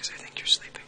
because I think you're sleeping.